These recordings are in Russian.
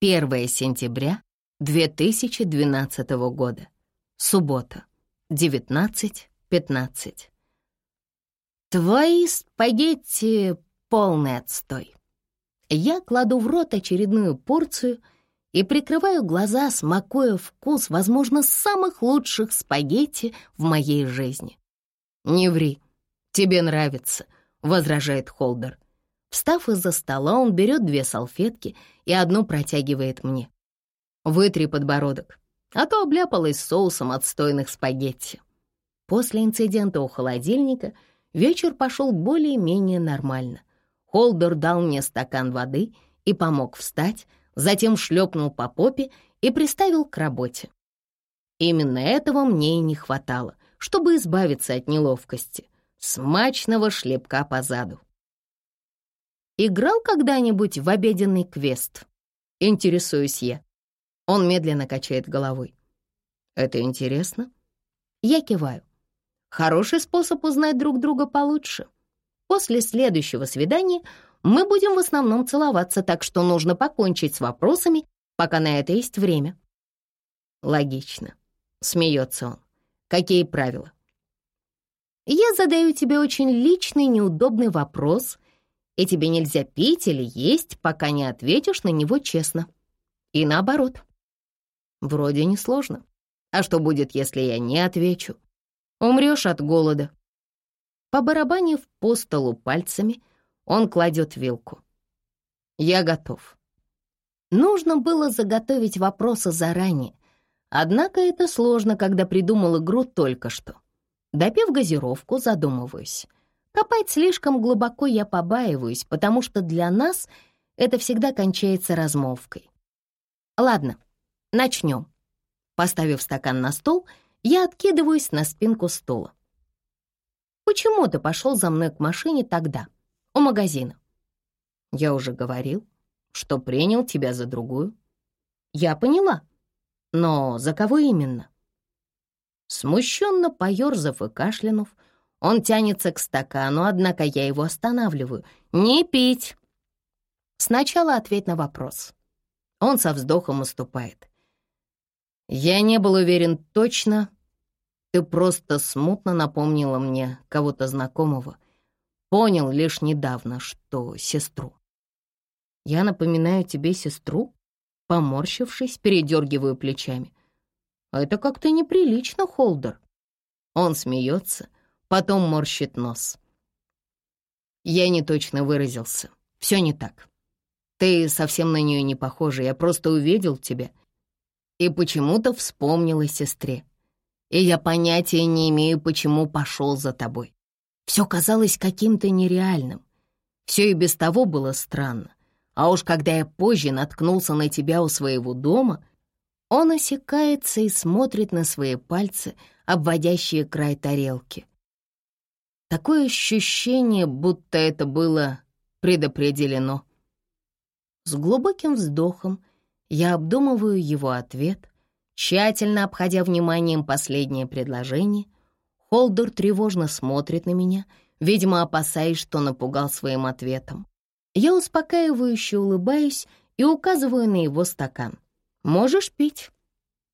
1 сентября 2012 года. Суббота. 19.15. Твои спагетти — полный отстой. Я кладу в рот очередную порцию и прикрываю глаза, смакуя вкус, возможно, самых лучших спагетти в моей жизни. «Не ври, тебе нравится», — возражает Холдер. Встав из-за стола, он берет две салфетки и одну протягивает мне. «Вытри подбородок, а то обляпалась соусом отстойных спагетти». После инцидента у холодильника вечер пошел более-менее нормально. Холдер дал мне стакан воды и помог встать, затем шлепнул по попе и приставил к работе. Именно этого мне и не хватало, чтобы избавиться от неловкости, смачного шлепка по заду. Играл когда-нибудь в обеденный квест? Интересуюсь я. Он медленно качает головой. Это интересно? Я киваю. Хороший способ узнать друг друга получше. После следующего свидания мы будем в основном целоваться, так что нужно покончить с вопросами, пока на это есть время. Логично. Смеется он. Какие правила? Я задаю тебе очень личный, неудобный вопрос, и тебе нельзя пить или есть, пока не ответишь на него честно. И наоборот. Вроде несложно. А что будет, если я не отвечу? Умрешь от голода. Побарабанив по столу пальцами, он кладет вилку. Я готов. Нужно было заготовить вопросы заранее, однако это сложно, когда придумал игру только что. Допив газировку, задумываюсь. Копать слишком глубоко я побаиваюсь, потому что для нас это всегда кончается размолвкой. Ладно, начнем. Поставив стакан на стол, я откидываюсь на спинку стула. Почему ты пошел за мной к машине тогда, у магазина? Я уже говорил, что принял тебя за другую. Я поняла, но за кого именно? Смущенно поерзав и кашлянув, он тянется к стакану, однако я его останавливаю. «Не пить!» Сначала ответь на вопрос. Он со вздохом уступает. Я не был уверен точно. Ты просто смутно напомнила мне кого-то знакомого. Понял лишь недавно, что сестру. Я напоминаю тебе сестру? Поморщившись, передергиваю плечами. Это как-то неприлично, Холдер. Он смеется, потом морщит нос. Я не точно выразился. Все не так. Ты совсем на нее не похожа, я просто увидел тебя и почему-то вспомнил о сестре. И я понятия не имею, почему пошел за тобой. Все казалось каким-то нереальным. Все и без того было странно. А уж когда я позже наткнулся на тебя у своего дома, он осекается и смотрит на свои пальцы, обводящие край тарелки. Такое ощущение, будто это было предопределено. С глубоким вздохом я обдумываю его ответ, тщательно обходя вниманием последнее предложение. Холдер тревожно смотрит на меня, видимо, опасаясь, что напугал своим ответом. Я успокаивающе улыбаюсь и указываю на его стакан. «Можешь пить.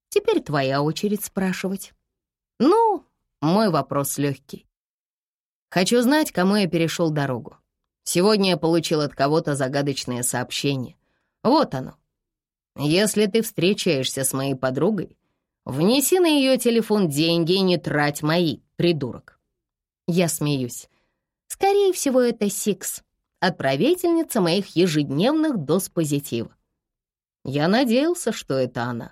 Теперь твоя очередь спрашивать». «Ну, мой вопрос легкий. Хочу знать, кому я перешел дорогу. Сегодня я получил от кого-то загадочное сообщение. Вот оно. Если ты встречаешься с моей подругой, внеси на ее телефон деньги и не трать мои, придурок. Я смеюсь. Скорее всего, это Сикс, отправительница моих ежедневных доз позитива. Я надеялся, что это она.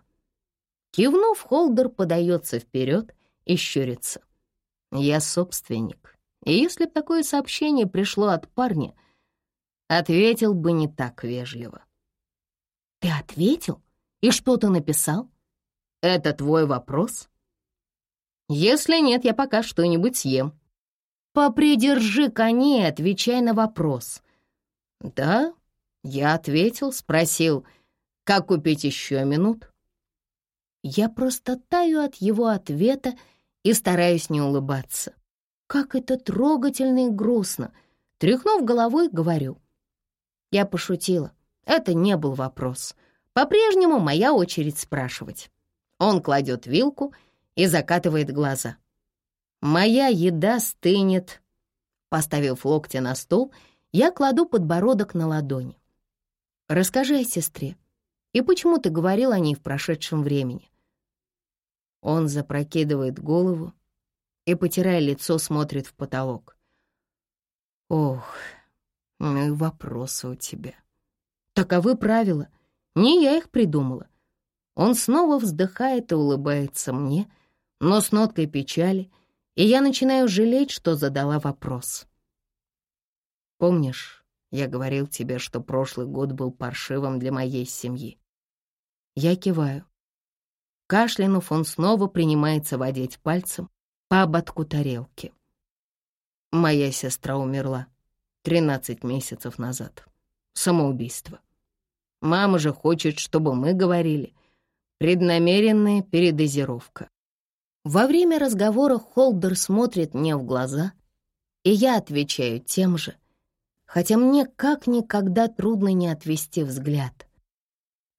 Кивнув, Холдер подается вперед и щурится. Я собственник. И если б такое сообщение пришло от парня, ответил бы не так вежливо. «Ты ответил? И что ты написал? Это твой вопрос?» «Если нет, я пока что-нибудь съем». «Попридержи коней, отвечай на вопрос». «Да?» — я ответил, спросил, как купить еще минут. Я просто таю от его ответа и стараюсь не улыбаться. Как это трогательно и грустно. Тряхнув головой, говорю. Я пошутила. Это не был вопрос. По-прежнему моя очередь спрашивать. Он кладет вилку и закатывает глаза. «Моя еда стынет». Поставив локти на стол, я кладу подбородок на ладони. «Расскажи о сестре. И почему ты говорил о ней в прошедшем времени?» Он запрокидывает голову и, потирая лицо, смотрит в потолок. «Ох, ну и вопросы у тебя. Таковы правила. Не я их придумала. Он снова вздыхает и улыбается мне, но с ноткой печали, и я начинаю жалеть, что задала вопрос. Помнишь, я говорил тебе, что прошлый год был паршивым для моей семьи? Я киваю. Кашлянув, он снова принимается водить пальцем по ободку тарелки. Моя сестра умерла 13 месяцев назад. Самоубийство. Мама же хочет, чтобы мы говорили. Преднамеренная передозировка. Во время разговора Холдер смотрит мне в глаза, и я отвечаю тем же, хотя мне как никогда трудно не отвести взгляд.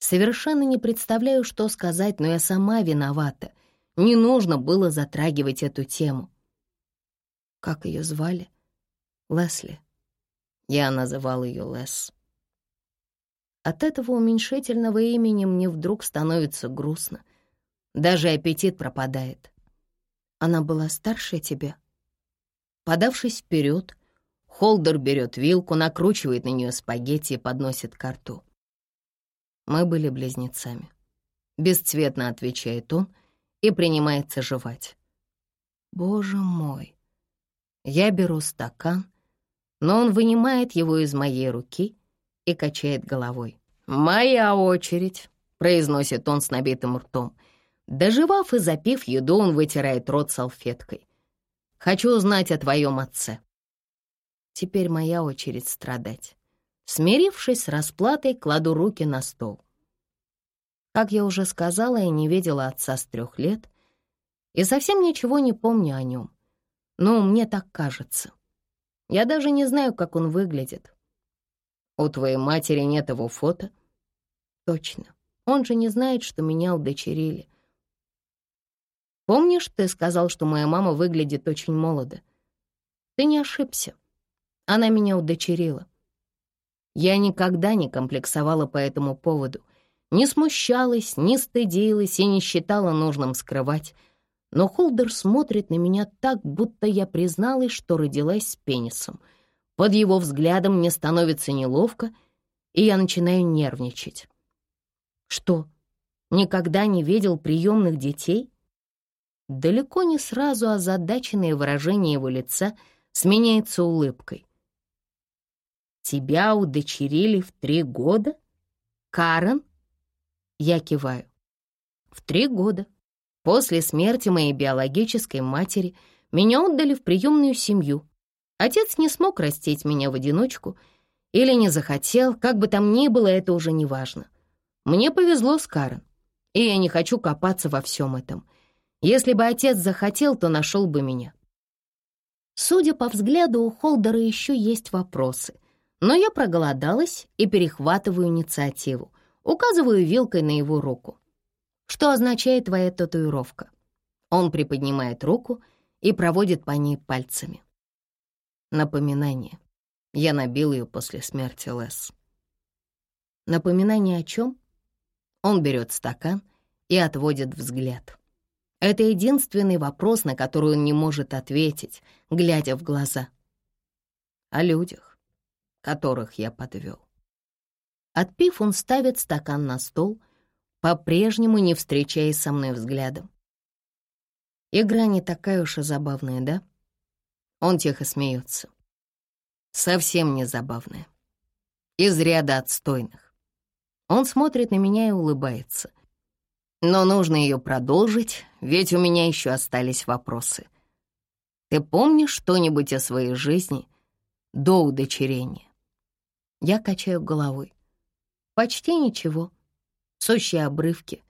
Совершенно не представляю, что сказать, но я сама виновата. Не нужно было затрагивать эту тему. Как ее звали? Лесли. Я называл ее Лес. От этого уменьшительного имени мне вдруг становится грустно. Даже аппетит пропадает. Она была старше тебя? Подавшись вперед, Холдер берет вилку, накручивает на нее спагетти и подносит к рту. Мы были близнецами. Бесцветно отвечает он и принимается жевать. Боже мой! Я беру стакан, но он вынимает его из моей руки и качает головой. «Моя очередь», — произносит он с набитым ртом. Доживав и запив еду, он вытирает рот салфеткой. «Хочу узнать о твоем отце». Теперь моя очередь страдать. Смирившись с расплатой, кладу руки на стол. Как я уже сказала, я не видела отца с трех лет и совсем ничего не помню о нем. Но мне так кажется. Я даже не знаю, как он выглядит. У твоей матери нет его фото? Точно. Он же не знает, что меня удочерили. Помнишь, ты сказал, что моя мама выглядит очень молодо? Ты не ошибся. Она меня удочерила. Я никогда не комплексовала по этому поводу, не смущалась, не стыдилась и не считала нужным скрывать. Но Холдер смотрит на меня так, будто я призналась, что родилась с пенисом. Под его взглядом мне становится неловко, и я начинаю нервничать. Что, никогда не видел приемных детей? Далеко не сразу озадаченное выражение его лица сменяется улыбкой. «Тебя удочерили в три года? Карен?» Я киваю. «В три года. После смерти моей биологической матери меня отдали в приемную семью. Отец не смог растить меня в одиночку или не захотел, как бы там ни было, это уже не важно. Мне повезло с Карен, и я не хочу копаться во всем этом. Если бы отец захотел, то нашел бы меня. Судя по взгляду, у Холдера еще есть вопросы, но я проголодалась и перехватываю инициативу, указываю вилкой на его руку. Что означает твоя татуировка? Он приподнимает руку и проводит по ней пальцами. Напоминание. Я набил ее после смерти Лес. Напоминание о чем? Он берет стакан и отводит взгляд. Это единственный вопрос, на который он не может ответить, глядя в глаза. О людях которых я подвел. Отпив, он ставит стакан на стол, по-прежнему не встречаясь со мной взглядом. Игра не такая уж и забавная, да? Он тихо смеется. Совсем не забавная. Из ряда отстойных. Он смотрит на меня и улыбается. Но нужно ее продолжить, ведь у меня еще остались вопросы. Ты помнишь что-нибудь о своей жизни до удочерения? Я качаю головой. Почти ничего. Сущие обрывки.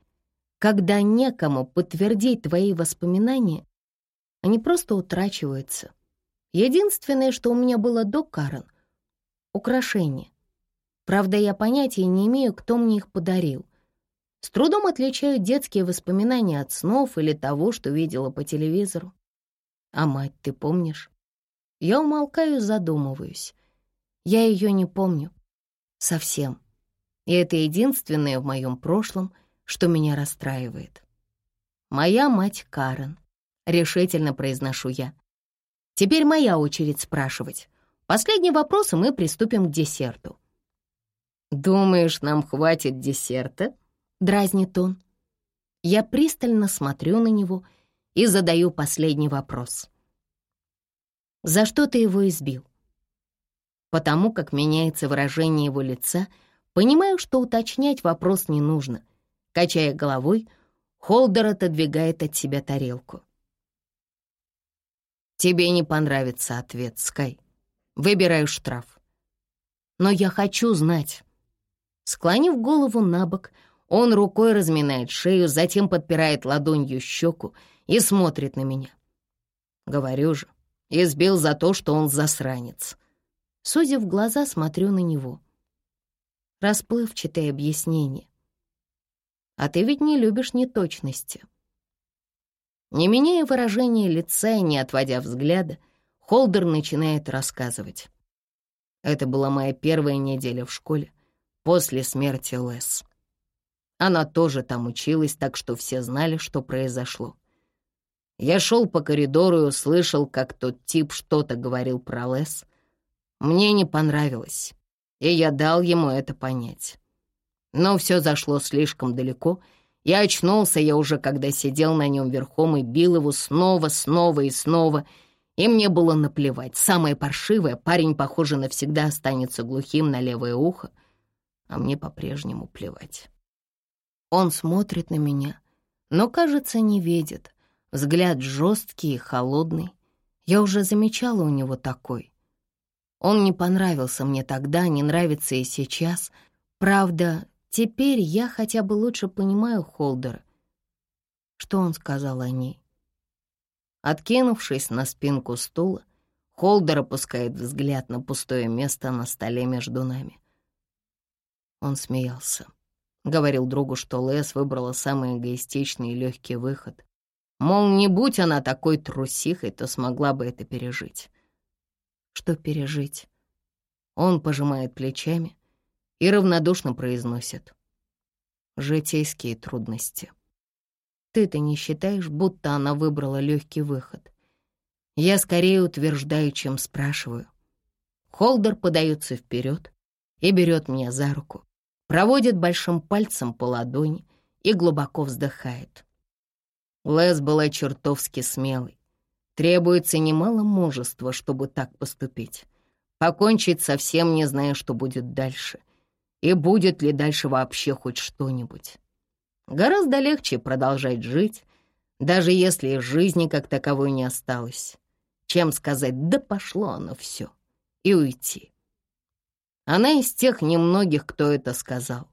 Когда некому подтвердить твои воспоминания, они просто утрачиваются. Единственное, что у меня было до Карен — украшения. Правда, я понятия не имею, кто мне их подарил. С трудом отличаю детские воспоминания от снов или того, что видела по телевизору. А мать ты помнишь? Я умолкаю, задумываюсь. Я ее не помню. Совсем. И это единственное в моем прошлом, что меня расстраивает. «Моя мать Карен», — решительно произношу я. Теперь моя очередь спрашивать. Последний вопрос, и мы приступим к десерту. «Думаешь, нам хватит десерта?» — дразнит он. Я пристально смотрю на него и задаю последний вопрос. «За что ты его избил?» Потому как меняется выражение его лица, понимаю, что уточнять вопрос не нужно. Качая головой, Холдер отодвигает от себя тарелку. «Тебе не понравится ответ, Скай. Выбираю штраф. Но я хочу знать». Склонив голову на бок, он рукой разминает шею, затем подпирает ладонью щеку и смотрит на меня. Говорю же, избил за то, что он засранец. Судя в глаза, смотрю на него. Расплывчатое объяснение. А ты ведь не любишь неточности. Не меняя выражения лица и не отводя взгляда, Холдер начинает рассказывать. Это была моя первая неделя в школе после смерти Лес. Она тоже там училась, так что все знали, что произошло. Я шел по коридору и услышал, как тот тип что-то говорил про Лес. Мне не понравилось, и я дал ему это понять. Но все зашло слишком далеко. Я очнулся я уже, когда сидел на нем верхом и бил его снова, снова и снова, и мне было наплевать. Самое паршивое, парень, похоже, навсегда останется глухим на левое ухо — а мне по-прежнему плевать. Он смотрит на меня, но, кажется, не видит. Взгляд жесткий и холодный. Я уже замечала у него такой. Он не понравился мне тогда, не нравится и сейчас. Правда, теперь я хотя бы лучше понимаю Холдера. Что он сказал о ней? Откинувшись на спинку стула, Холдер опускает взгляд на пустое место на столе между нами. Он смеялся. Говорил другу, что Лес выбрала самый эгоистичный и легкий выход. Мол, не будь она такой трусихой, то смогла бы это пережить. Что пережить? Он пожимает плечами и равнодушно произносит. Житейские трудности. Ты-то не считаешь, будто она выбрала легкий выход? Я скорее утверждаю, чем спрашиваю. Холдер подается вперед и берет меня за руку проводит большим пальцем по ладони и глубоко вздыхает. Лес была чертовски смелой. Требуется немало мужества, чтобы так поступить. Покончить совсем не зная, что будет дальше. И будет ли дальше вообще хоть что-нибудь. Гораздо легче продолжать жить, даже если жизни как таковой не осталось, чем сказать «да пошло оно все» и уйти. Она из тех немногих, кто это сказал.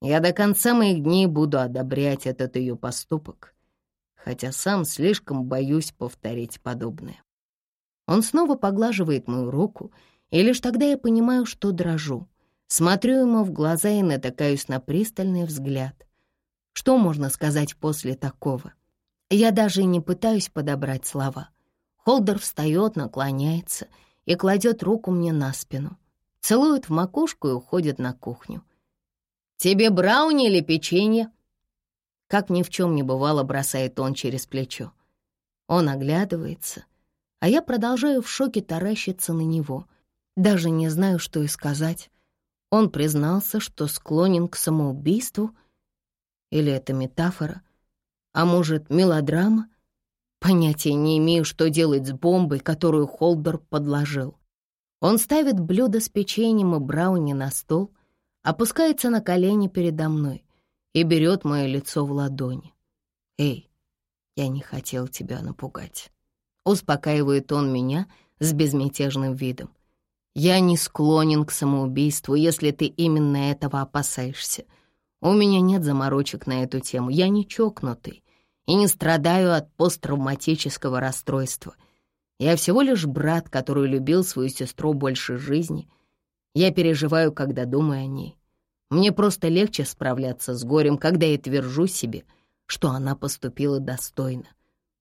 Я до конца моих дней буду одобрять этот ее поступок, хотя сам слишком боюсь повторить подобное. Он снова поглаживает мою руку, и лишь тогда я понимаю, что дрожу. Смотрю ему в глаза и натыкаюсь на пристальный взгляд. Что можно сказать после такого? Я даже не пытаюсь подобрать слова. Холдер встает, наклоняется и кладет руку мне на спину целует в макушку и уходит на кухню. «Тебе брауни или печенье?» Как ни в чем не бывало, бросает он через плечо. Он оглядывается, а я продолжаю в шоке таращиться на него. Даже не знаю, что и сказать. Он признался, что склонен к самоубийству. Или это метафора? А может, мелодрама? Понятия не имею, что делать с бомбой, которую Холдер подложил. Он ставит блюдо с печеньем и брауни на стол, опускается на колени передо мной и берет мое лицо в ладони. «Эй, я не хотел тебя напугать». Успокаивает он меня с безмятежным видом. «Я не склонен к самоубийству, если ты именно этого опасаешься. У меня нет заморочек на эту тему, я не чокнутый и не страдаю от посттравматического расстройства. Я всего лишь брат, который любил свою сестру больше жизни. Я переживаю, когда думаю о ней. Мне просто легче справляться с горем, когда я твержу себе, что она поступила достойно.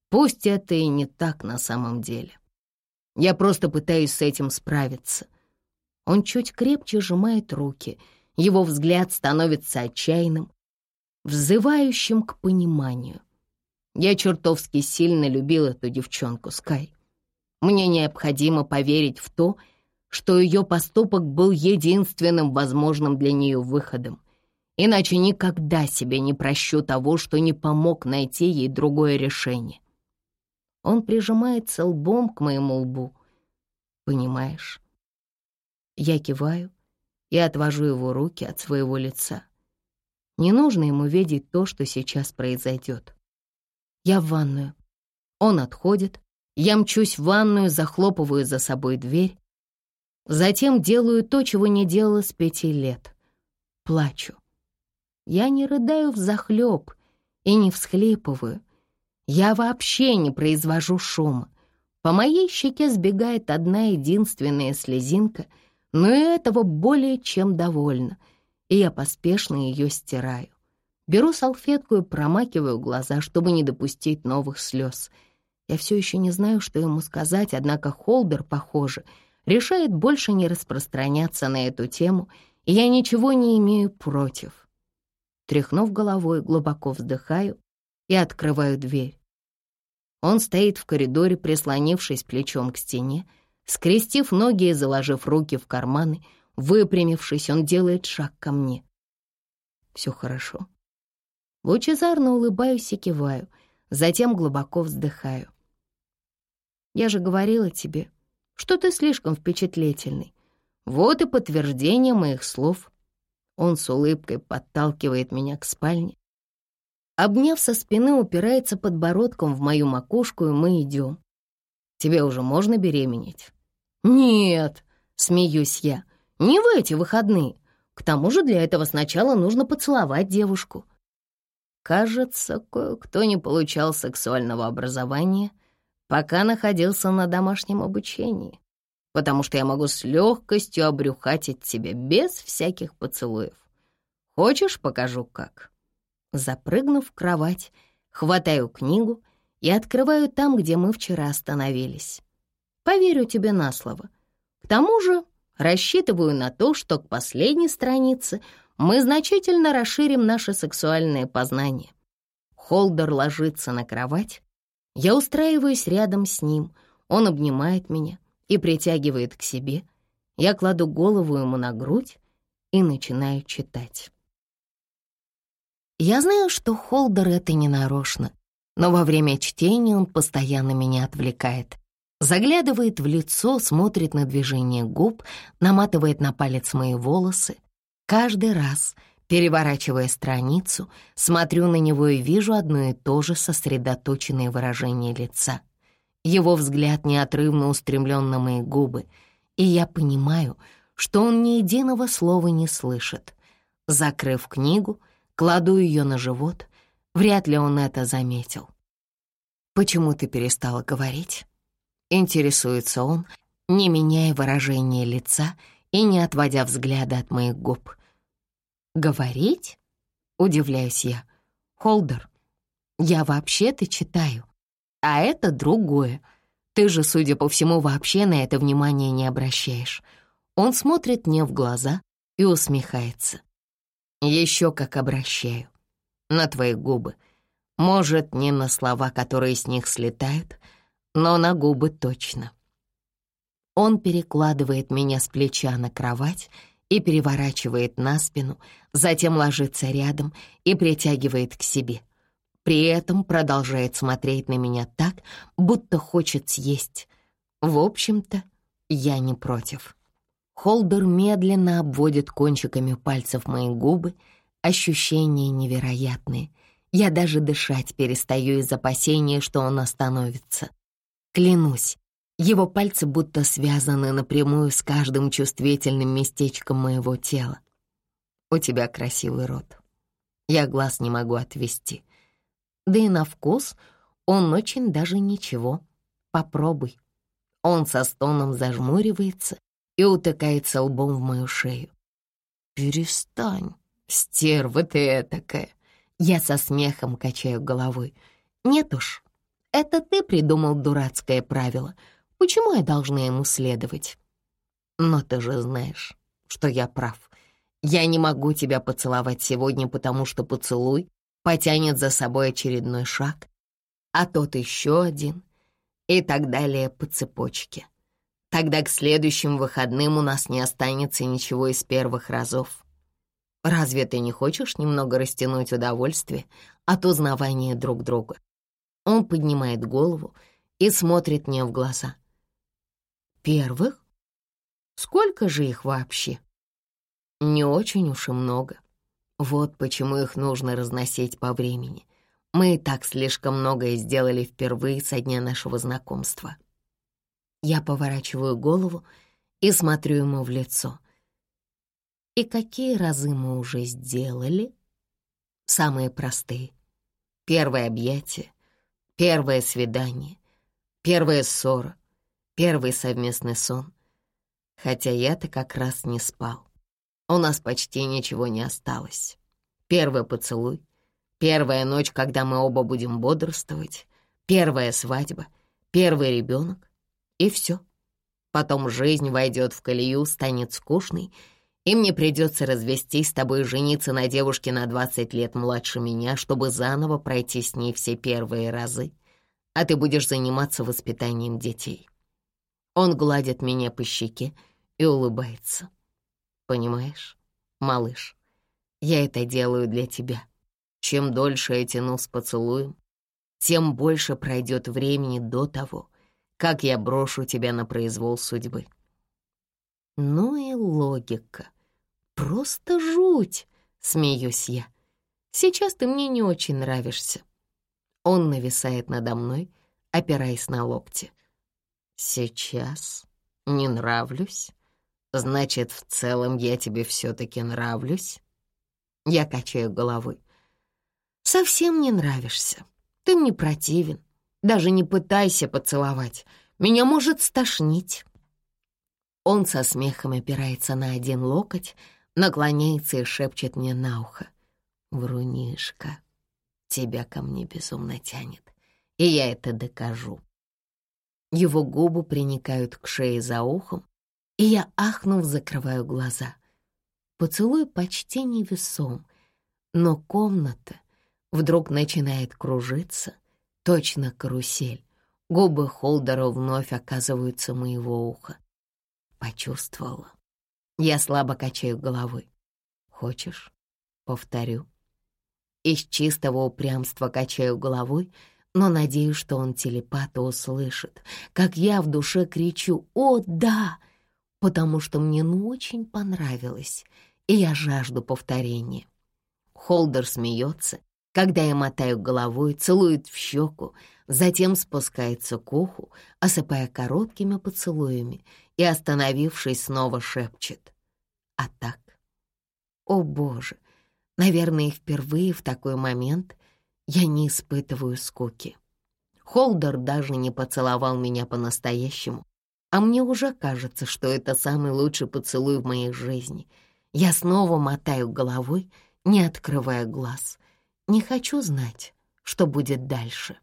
Пусть это и не так на самом деле. Я просто пытаюсь с этим справиться. Он чуть крепче сжимает руки, его взгляд становится отчаянным, взывающим к пониманию. Я чертовски сильно любил эту девчонку, Скай. Мне необходимо поверить в то, что ее поступок был единственным возможным для нее выходом. Иначе никогда себе не прощу того, что не помог найти ей другое решение. Он прижимается лбом к моему лбу. Понимаешь? Я киваю и отвожу его руки от своего лица. Не нужно ему видеть то, что сейчас произойдет. Я в ванную. Он отходит. Я мчусь в ванную, захлопываю за собой дверь. Затем делаю то, чего не делала с пяти лет. Плачу. Я не рыдаю взахлёб и не всхлипываю. Я вообще не произвожу шума. По моей щеке сбегает одна единственная слезинка, но и этого более чем довольна, и я поспешно ее стираю. Беру салфетку и промакиваю глаза, чтобы не допустить новых слез. Я все еще не знаю, что ему сказать, однако Холдер, похоже, решает больше не распространяться на эту тему, и я ничего не имею против. Тряхнув головой, глубоко вздыхаю и открываю дверь. Он стоит в коридоре, прислонившись плечом к стене, скрестив ноги и заложив руки в карманы, выпрямившись, он делает шаг ко мне. Все хорошо. Лучезарно улыбаюсь и киваю, затем глубоко вздыхаю. Я же говорила тебе, что ты слишком впечатлительный. Вот и подтверждение моих слов. Он с улыбкой подталкивает меня к спальне. Обняв со спины, упирается подбородком в мою макушку, и мы идем. Тебе уже можно беременеть? Нет, смеюсь я, не в эти выходные. К тому же для этого сначала нужно поцеловать девушку. Кажется, кое-кто не получал сексуального образования, пока находился на домашнем обучении, потому что я могу с легкостью обрюхатить тебя без всяких поцелуев. Хочешь, покажу как?» Запрыгнув в кровать, хватаю книгу и открываю там, где мы вчера остановились. Поверю тебе на слово. К тому же рассчитываю на то, что к последней странице — мы значительно расширим наше сексуальное познание. Холдер ложится на кровать. Я устраиваюсь рядом с ним. Он обнимает меня и притягивает к себе. Я кладу голову ему на грудь и начинаю читать. Я знаю, что Холдер это не нарочно, но во время чтения он постоянно меня отвлекает. Заглядывает в лицо, смотрит на движение губ, наматывает на палец мои волосы, Каждый раз, переворачивая страницу, смотрю на него и вижу одно и то же сосредоточенное выражение лица. Его взгляд неотрывно устремлен на мои губы, и я понимаю, что он ни единого слова не слышит. Закрыв книгу, кладу ее на живот. Вряд ли он это заметил. «Почему ты перестала говорить?» Интересуется он, не меняя выражения лица и не отводя взгляда от моих губ. «Говорить?» — удивляюсь я. «Холдер, я вообще-то читаю, а это другое. Ты же, судя по всему, вообще на это внимание не обращаешь». Он смотрит мне в глаза и усмехается. «Еще как обращаю. На твои губы. Может, не на слова, которые с них слетают, но на губы точно». Он перекладывает меня с плеча на кровать и переворачивает на спину, затем ложится рядом и притягивает к себе. При этом продолжает смотреть на меня так, будто хочет съесть. В общем-то, я не против. Холдер медленно обводит кончиками пальцев мои губы, ощущения невероятные. Я даже дышать перестаю из опасения, что он остановится. Клянусь, его пальцы будто связаны напрямую с каждым чувствительным местечком моего тела. У тебя красивый рот. Я глаз не могу отвести. Да и на вкус он очень даже ничего. Попробуй. Он со стоном зажмуривается и утыкается лбом в мою шею. «Перестань», Стерва ты этакая. Я со смехом качаю головой. Нет уж, это ты придумал дурацкое правило. Почему я должна ему следовать? Но ты же знаешь, что я прав. Я не могу тебя поцеловать сегодня, потому что поцелуй потянет за собой очередной шаг, а тот еще один и так далее по цепочке. Тогда к следующим выходным у нас не останется ничего из первых разов. Разве ты не хочешь немного растянуть удовольствие от узнавания друг друга? Он поднимает голову и смотрит мне в глаза. Первых? Сколько же их вообще? Не очень уж и много. Вот почему их нужно разносить по времени. Мы и так слишком многое сделали впервые со дня нашего знакомства. Я поворачиваю голову и смотрю ему в лицо. И какие разы мы уже сделали? Самые простые. Первое объятие, первое свидание, первая ссора, первый совместный сон. Хотя я-то как раз не спал. У нас почти ничего не осталось. Первый поцелуй, первая ночь, когда мы оба будем бодрствовать, первая свадьба, первый ребенок и все. Потом жизнь войдет в колею, станет скучной, и мне придется развестись с тобой и жениться на девушке на 20 лет младше меня, чтобы заново пройти с ней все первые разы, а ты будешь заниматься воспитанием детей. Он гладит меня по щеке и улыбается. Понимаешь, малыш, я это делаю для тебя. Чем дольше я тяну с поцелуем, тем больше пройдет времени до того, как я брошу тебя на произвол судьбы. Ну и логика. Просто жуть, смеюсь я. Сейчас ты мне не очень нравишься. Он нависает надо мной, опираясь на локти. Сейчас не нравлюсь? Значит, в целом я тебе все-таки нравлюсь? Я качаю головой. Совсем не нравишься. Ты мне противен. Даже не пытайся поцеловать. Меня может стошнить. Он со смехом опирается на один локоть, наклоняется и шепчет мне на ухо. «Врунишка, тебя ко мне безумно тянет, и я это докажу». Его губы приникают к шее за ухом, и я, ахнув, закрываю глаза. Поцелуй почти невесом, но комната вдруг начинает кружиться, точно карусель. Губы Холдера вновь оказываются моего уха. Почувствовала. Я слабо качаю головой. Хочешь? Повторю. Из чистого упрямства качаю головой, но надеюсь, что он телепат и услышит, как я в душе кричу «О, да!» потому что мне ну очень понравилось, и я жажду повторения. Холдер смеется, когда я мотаю головой, целует в щеку, затем спускается к уху, осыпая короткими поцелуями и, остановившись, снова шепчет. А так? О, Боже! Наверное, впервые в такой момент я не испытываю скуки. Холдер даже не поцеловал меня по-настоящему, а мне уже кажется, что это самый лучший поцелуй в моей жизни. Я снова мотаю головой, не открывая глаз. Не хочу знать, что будет дальше.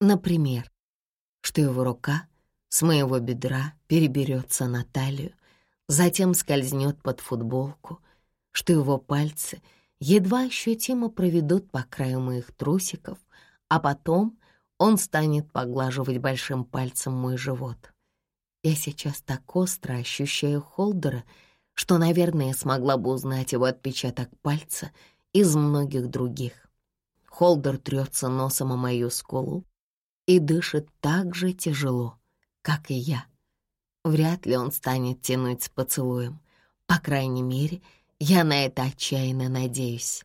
Например, что его рука с моего бедра переберется на талию, затем скользнет под футболку, что его пальцы едва ощутимо проведут по краю моих трусиков, а потом он станет поглаживать большим пальцем мой живот. Я сейчас так остро ощущаю Холдера, что, наверное, смогла бы узнать его отпечаток пальца из многих других. Холдер трется носом о мою скулу и дышит так же тяжело, как и я. Вряд ли он станет тянуть с поцелуем. По крайней мере, я на это отчаянно надеюсь.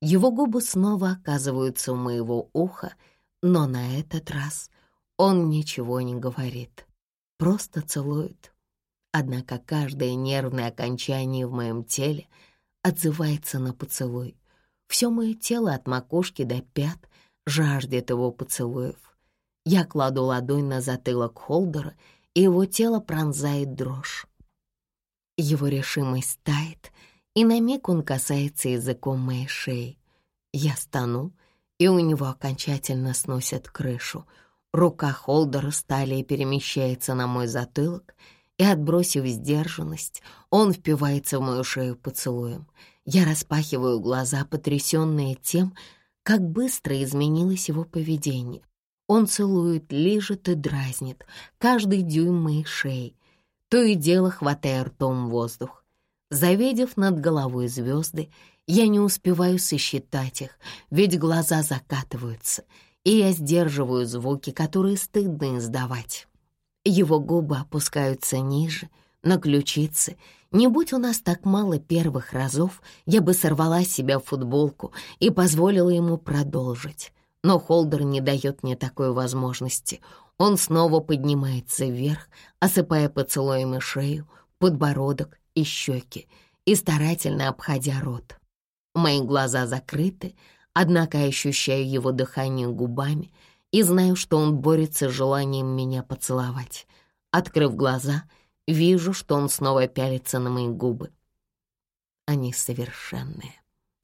Его губы снова оказываются у моего уха, но на этот раз он ничего не говорит просто целует. Однако каждое нервное окончание в моем теле отзывается на поцелуй. Все мое тело от макушки до пят жаждет его поцелуев. Я кладу ладонь на затылок Холдера, и его тело пронзает дрожь. Его решимость тает, и на миг он касается языком моей шеи. Я стану, и у него окончательно сносят крышу. Рука Холдера стали перемещается на мой затылок, и, отбросив сдержанность, он впивается в мою шею поцелуем. Я распахиваю глаза, потрясенные тем, как быстро изменилось его поведение. Он целует, лижет и дразнит каждый дюйм моей шеи, то и дело хватая ртом воздух. Завидев над головой звезды, я не успеваю сосчитать их, ведь глаза закатываются, и я сдерживаю звуки, которые стыдно издавать. Его губы опускаются ниже, на ключицы. Не будь у нас так мало первых разов, я бы сорвала с себя футболку и позволила ему продолжить. Но Холдер не дает мне такой возможности. Он снова поднимается вверх, осыпая поцелуями шею, подбородок и щеки, и старательно обходя рот. Мои глаза закрыты, однако ощущаю его дыхание губами и знаю, что он борется с желанием меня поцеловать. Открыв глаза, вижу, что он снова пялится на мои губы. Они совершенные.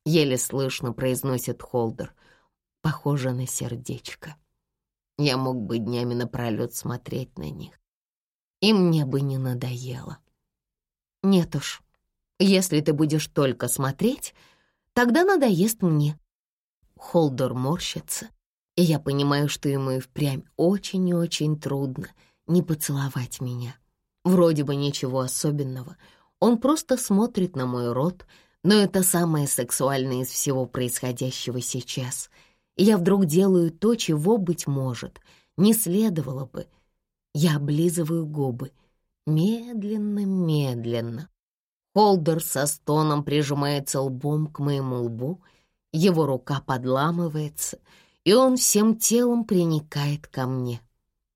Еле слышно произносит Холдер, похоже на сердечко. Я мог бы днями напролет смотреть на них. И мне бы не надоело. Нет уж, если ты будешь только смотреть, Тогда надоест мне». Холдер морщится, и я понимаю, что ему и впрямь очень и очень трудно не поцеловать меня. Вроде бы ничего особенного, он просто смотрит на мой рот, но это самое сексуальное из всего происходящего сейчас. И я вдруг делаю то, чего, быть может, не следовало бы. Я облизываю губы, медленно-медленно, Холдер со стоном прижимается лбом к моему лбу, его рука подламывается, и он всем телом приникает ко мне.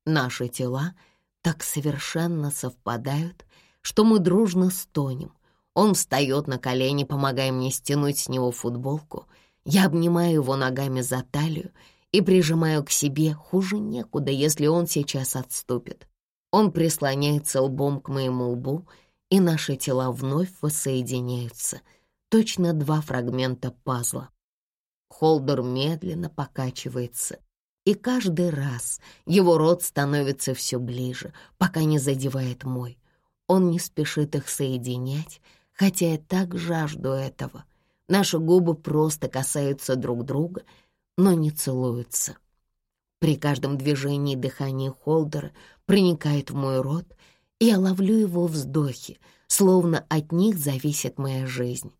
Наши тела так совершенно совпадают, что мы дружно стонем. Он встает на колени, помогая мне стянуть с него футболку. Я обнимаю его ногами за талию и прижимаю к себе хуже некуда, если он сейчас отступит. Он прислоняется лбом к моему лбу — и наши тела вновь воссоединяются, точно два фрагмента пазла. Холдер медленно покачивается, и каждый раз его рот становится все ближе, пока не задевает мой. Он не спешит их соединять, хотя я так жажду этого. Наши губы просто касаются друг друга, но не целуются. При каждом движении дыхание Холдера проникает в мой рот, я ловлю его вздохи, словно от них зависит моя жизнь.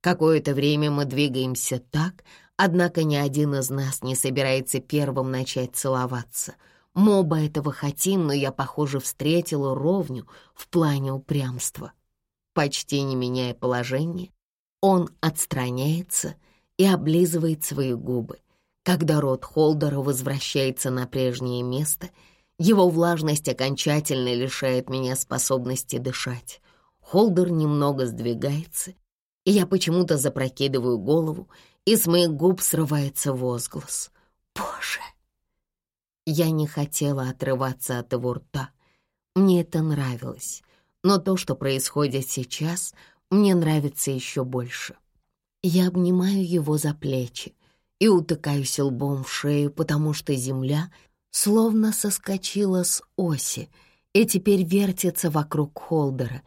Какое-то время мы двигаемся так, однако ни один из нас не собирается первым начать целоваться. Мы оба этого хотим, но я, похоже, встретила ровню в плане упрямства. Почти не меняя положение, он отстраняется и облизывает свои губы. Когда рот Холдера возвращается на прежнее место — его влажность окончательно лишает меня способности дышать. Холдер немного сдвигается, и я почему-то запрокидываю голову, и с моих губ срывается возглас. «Боже!» Я не хотела отрываться от его рта. Мне это нравилось, но то, что происходит сейчас, мне нравится еще больше. Я обнимаю его за плечи и утыкаюсь лбом в шею, потому что земля — словно соскочила с оси и теперь вертится вокруг Холдера.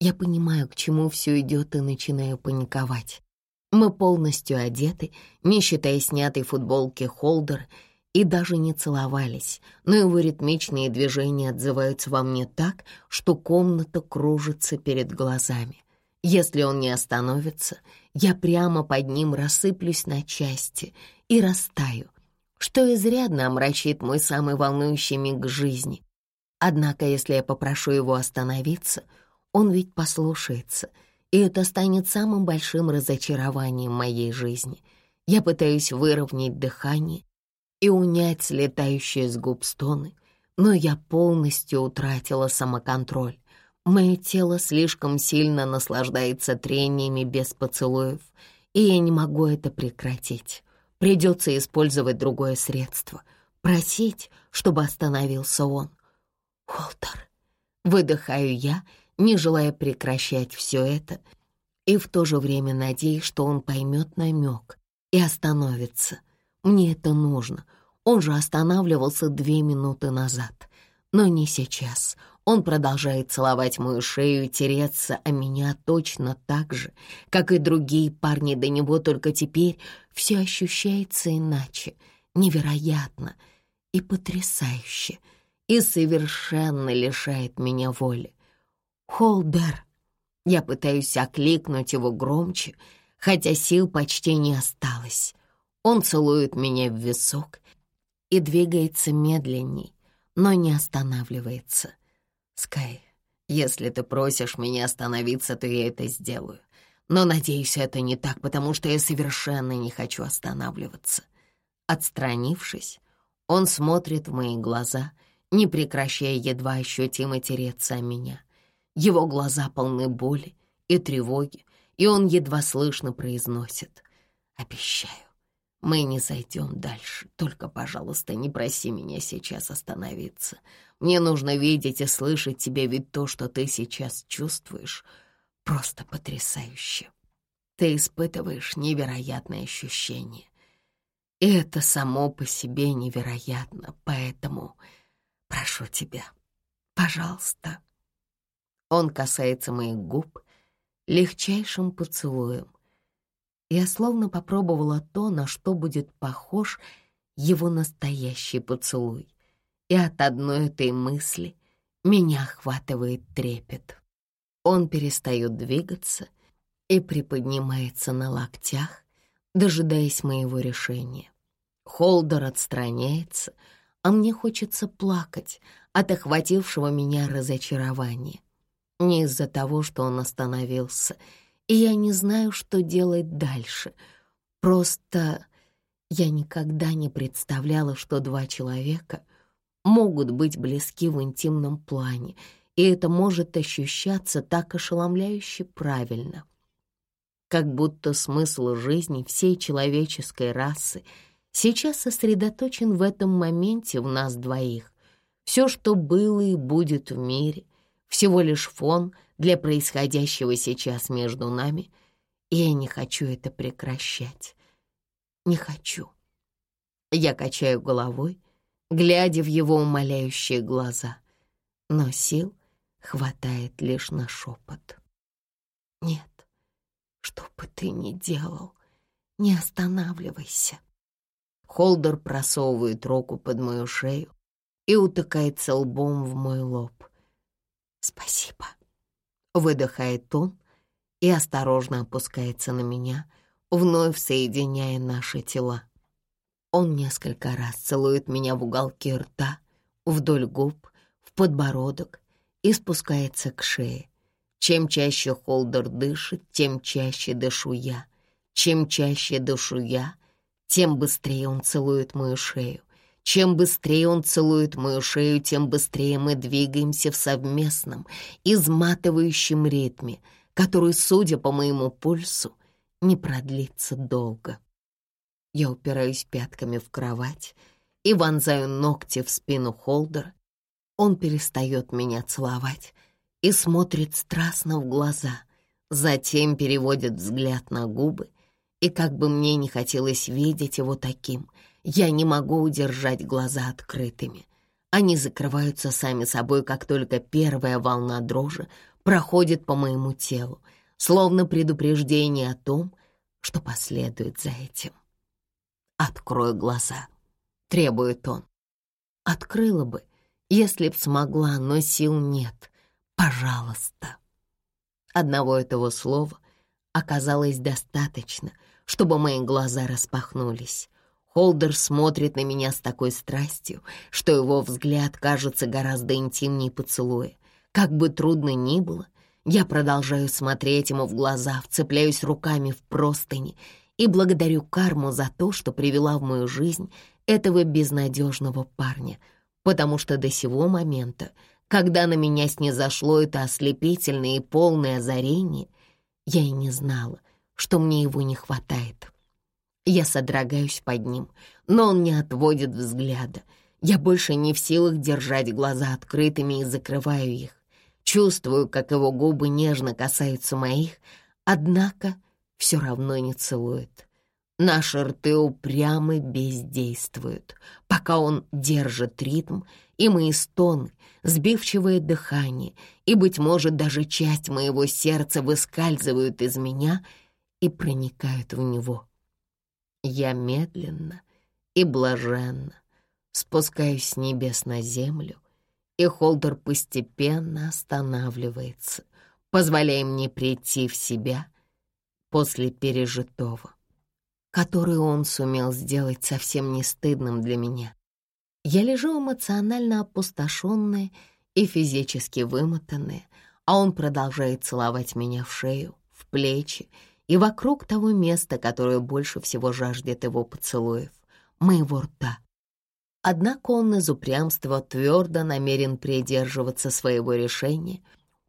Я понимаю, к чему все идет, и начинаю паниковать. Мы полностью одеты, не считая снятой футболки Холдера, и даже не целовались, но его ритмичные движения отзываются во мне так, что комната кружится перед глазами. Если он не остановится, я прямо под ним рассыплюсь на части и растаю, что изрядно омрачит мой самый волнующий миг жизни. Однако, если я попрошу его остановиться, он ведь послушается, и это станет самым большим разочарованием моей жизни. Я пытаюсь выровнять дыхание и унять слетающие с губ стоны, но я полностью утратила самоконтроль. Мое тело слишком сильно наслаждается трениями без поцелуев, и я не могу это прекратить. Придется использовать другое средство. Просить, чтобы остановился он. Холтер, выдыхаю я, не желая прекращать все это, и в то же время надеюсь, что он поймет намек и остановится. Мне это нужно. Он же останавливался две минуты назад. Но не сейчас. Он продолжает целовать мою шею и тереться о меня точно так же, как и другие парни до него, только теперь все ощущается иначе, невероятно и потрясающе, и совершенно лишает меня воли. «Холдер!» Я пытаюсь окликнуть его громче, хотя сил почти не осталось. Он целует меня в висок и двигается медленней, но не останавливается. «Скай, если ты просишь меня остановиться, то я это сделаю. Но, надеюсь, это не так, потому что я совершенно не хочу останавливаться». Отстранившись, он смотрит в мои глаза, не прекращая едва ощутимо тереться о меня. Его глаза полны боли и тревоги, и он едва слышно произносит «Обещаю, мы не зайдем дальше. Только, пожалуйста, не проси меня сейчас остановиться. Мне нужно видеть и слышать тебя, ведь то, что ты сейчас чувствуешь, просто потрясающе. Ты испытываешь невероятное ощущение. И это само по себе невероятно, поэтому прошу тебя, пожалуйста. Он касается моих губ легчайшим поцелуем, я словно попробовала то, на что будет похож его настоящий поцелуй. И от одной этой мысли меня охватывает трепет. Он перестает двигаться и приподнимается на локтях, дожидаясь моего решения. Холдер отстраняется, а мне хочется плакать от охватившего меня разочарования. Не из-за того, что он остановился — и я не знаю, что делать дальше. Просто я никогда не представляла, что два человека могут быть близки в интимном плане, и это может ощущаться так ошеломляюще правильно. Как будто смысл жизни всей человеческой расы сейчас сосредоточен в этом моменте в нас двоих. Все, что было и будет в мире, всего лишь фон — для происходящего сейчас между нами, и я не хочу это прекращать. Не хочу. Я качаю головой, глядя в его умоляющие глаза, но сил хватает лишь на шепот. Нет, что бы ты ни делал, не останавливайся. Холдер просовывает руку под мою шею и утыкается лбом в мой лоб. Спасибо. Выдыхает он и осторожно опускается на меня, вновь соединяя наши тела. Он несколько раз целует меня в уголки рта, вдоль губ, в подбородок и спускается к шее. Чем чаще Холдер дышит, тем чаще дышу я. Чем чаще дышу я, тем быстрее он целует мою шею. Чем быстрее он целует мою шею, тем быстрее мы двигаемся в совместном, изматывающем ритме, который, судя по моему пульсу, не продлится долго. Я упираюсь пятками в кровать и вонзаю ногти в спину Холдера. Он перестает меня целовать и смотрит страстно в глаза, затем переводит взгляд на губы, и как бы мне не хотелось видеть его таким — я не могу удержать глаза открытыми. Они закрываются сами собой, как только первая волна дрожи проходит по моему телу, словно предупреждение о том, что последует за этим. «Открой глаза», — требует он. Открыла бы, если б смогла, но сил нет. Пожалуйста. Одного этого слова оказалось достаточно, чтобы мои глаза распахнулись. Холдер смотрит на меня с такой страстью, что его взгляд кажется гораздо интимнее поцелуя. Как бы трудно ни было, я продолжаю смотреть ему в глаза, вцепляюсь руками в простыни и благодарю карму за то, что привела в мою жизнь этого безнадежного парня, потому что до сего момента, когда на меня снизошло это ослепительное и полное озарение, я и не знала, что мне его не хватает. Я содрогаюсь под ним, но он не отводит взгляда. Я больше не в силах держать глаза открытыми и закрываю их. Чувствую, как его губы нежно касаются моих, однако все равно не целует. Наши рты упрямо бездействуют, пока он держит ритм, и мои стоны, сбивчивое дыхание и, быть может, даже часть моего сердца выскальзывают из меня и проникают в него. Я медленно и блаженно спускаюсь с небес на землю, и Холдер постепенно останавливается, позволяя мне прийти в себя после пережитого которую он сумел сделать совсем не стыдным для меня. Я лежу эмоционально опустошенная и физически вымотанная, а он продолжает целовать меня в шею, в плечи и вокруг того места, которое больше всего жаждет его поцелуев, моего рта. Однако он из упрямства твердо намерен придерживаться своего решения,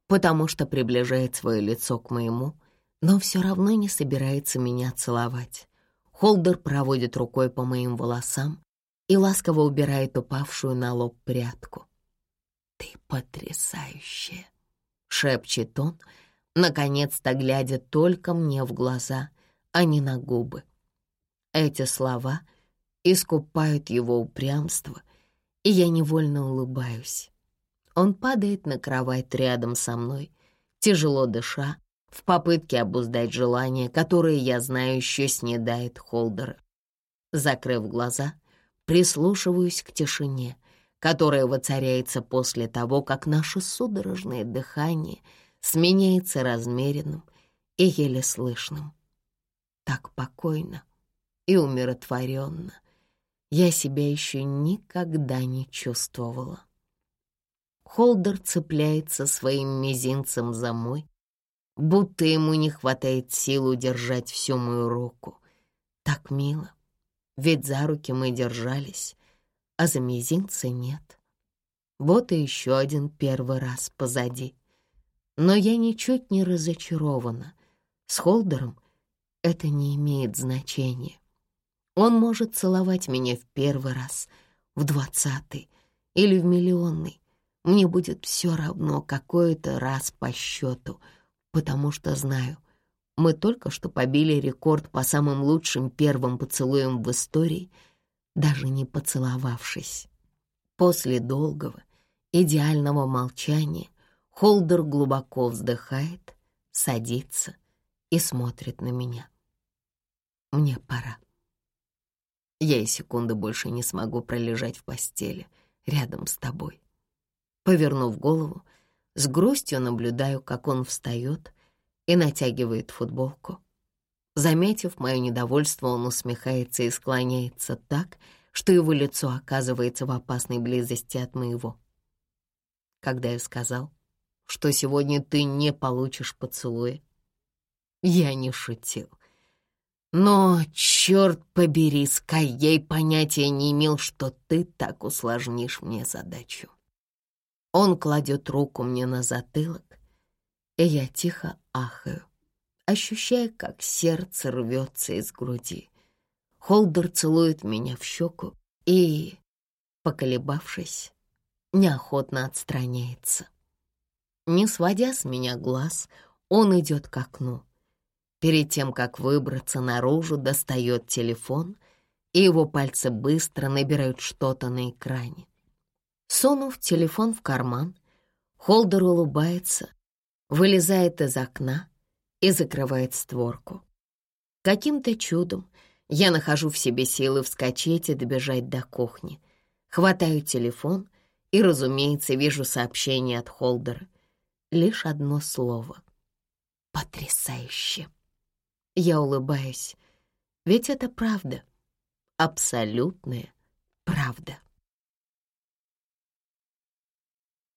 потому что приближает свое лицо к моему, но все равно не собирается меня целовать. Холдер проводит рукой по моим волосам и ласково убирает упавшую на лоб прядку. «Ты потрясающая!» — шепчет он, наконец-то глядя только мне в глаза, а не на губы. Эти слова искупают его упрямство, и я невольно улыбаюсь. Он падает на кровать рядом со мной, тяжело дыша, в попытке обуздать желание, которое, я знаю, еще снедает Холдера. Закрыв глаза, прислушиваюсь к тишине, которая воцаряется после того, как наше судорожное дыхание сменяется размеренным и еле слышным. Так покойно и умиротворенно я себя еще никогда не чувствовала. Холдер цепляется своим мизинцем за мой, будто ему не хватает сил удержать всю мою руку. Так мило, ведь за руки мы держались, а за мизинцы нет. Вот и еще один первый раз позади. Но я ничуть не разочарована. С Холдером это не имеет значения. Он может целовать меня в первый раз, в двадцатый или в миллионный. Мне будет все равно какой-то раз по счету — потому что знаю, мы только что побили рекорд по самым лучшим первым поцелуям в истории, даже не поцеловавшись. После долгого, идеального молчания Холдер глубоко вздыхает, садится и смотрит на меня. Мне пора. Я и секунды больше не смогу пролежать в постели рядом с тобой. Повернув голову, с грустью наблюдаю, как он встает и натягивает футболку. Заметив мое недовольство, он усмехается и склоняется так, что его лицо оказывается в опасной близости от моего. Когда я сказал, что сегодня ты не получишь поцелуя, я не шутил. Но, черт побери, Скай, я и понятия не имел, что ты так усложнишь мне задачу. Он кладет руку мне на затылок, и я тихо ахаю, ощущая, как сердце рвется из груди. Холдер целует меня в щеку и, поколебавшись, неохотно отстраняется. Не сводя с меня глаз, он идет к окну. Перед тем, как выбраться наружу, достает телефон, и его пальцы быстро набирают что-то на экране. Сунув телефон в карман, Холдер улыбается, вылезает из окна и закрывает створку. Каким-то чудом я нахожу в себе силы вскочить и добежать до кухни. Хватаю телефон и, разумеется, вижу сообщение от Холдера. Лишь одно слово. Потрясающе. Я улыбаюсь, ведь это правда. Абсолютная правда.